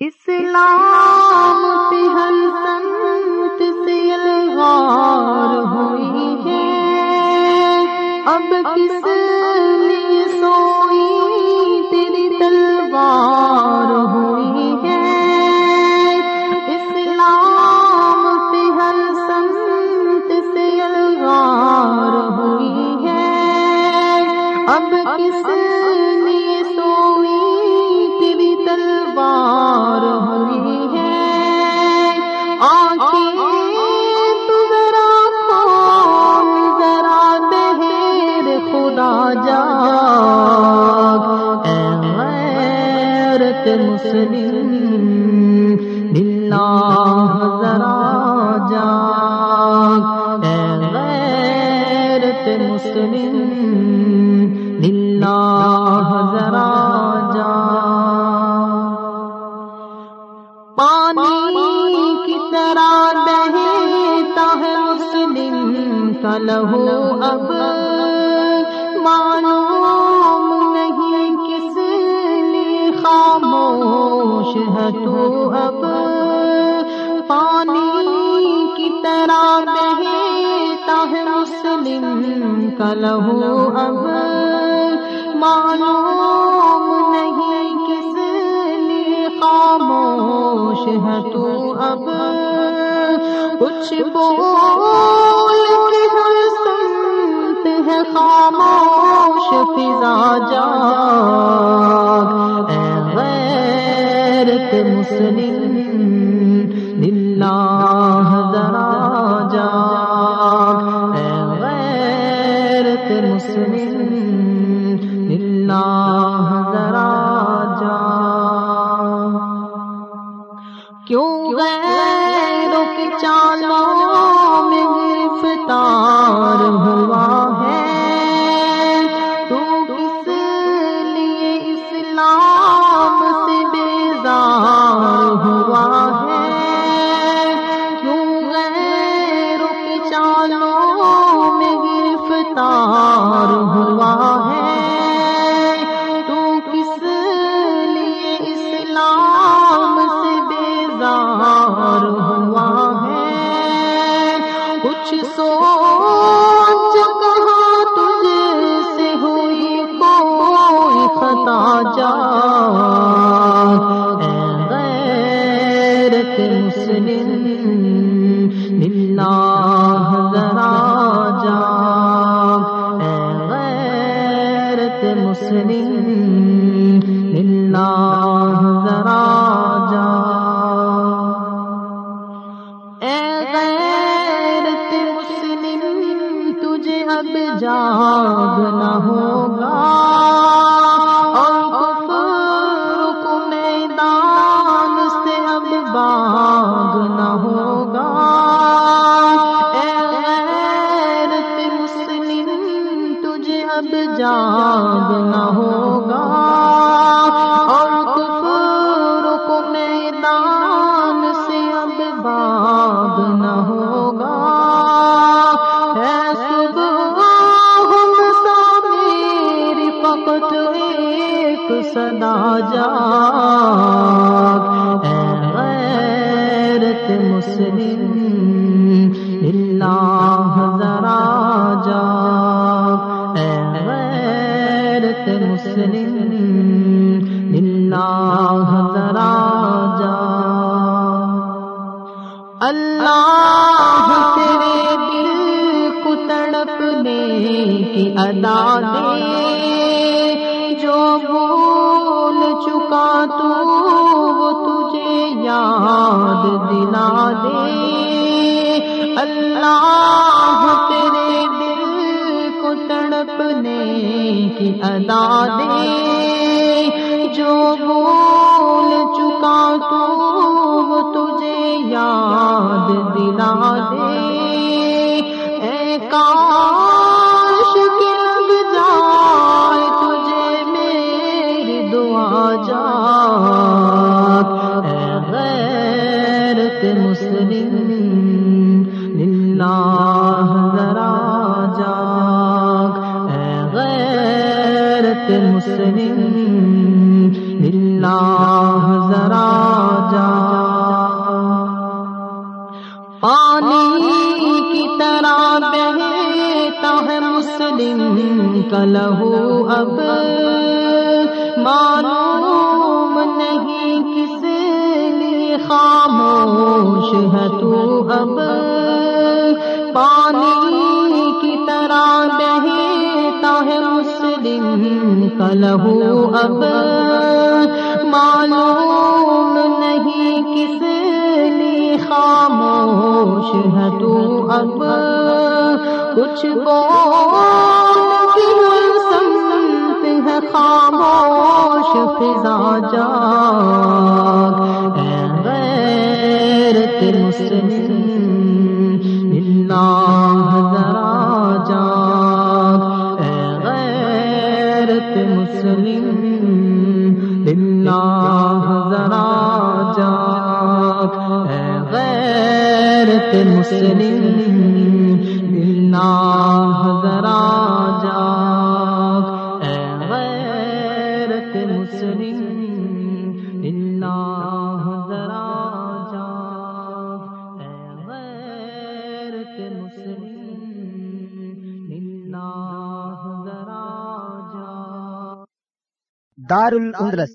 اسلام پہ ہر سنت سے الغار ہوئی ہے۔ اب کس لیے سوئی تیری تلوار ہوئی غیرت مسلم اللہ ذرا جا غیرت مسلم اللہ ذرا جا پانی کی طرح بہتا ہے مسلم کا لہو۔ کا لہو اب معلوم نہیں کس لیے خاموش ہے تو اب کچھ بول کے ہر سنت ہے خاموش فضا جا اے غیرت مسلم کیوں جاگنا ہوگا اور کفر کو میدان سے اب باغنا ہوگا۔ ہے صبح میری فقط ایک صدا جا اے غیرت مسلم مسلم اللہ ذرا جا۔ اللہ تیرے دل کو تڑپنے کی ادا دے۔ جو بھول چکا تو وہ تجھے یاد دلا دے۔ اللہ بنا دے۔ مسلم اللہ ذرا جا پانی کی طرح بہتا ہے مسلم کا لہو اب معلوم نہیں کس لیے خاموش ہے تو اب پانی مسلم اب۔ معلوم نہیں کس لیے خاموش ہے تو اب۔ کچھ سنت ہے خاموش فضا جا غیرت مسلم۔ مسلم اللہ ذرا جا غیرت مسلم اللہ ذرا دار الاندلس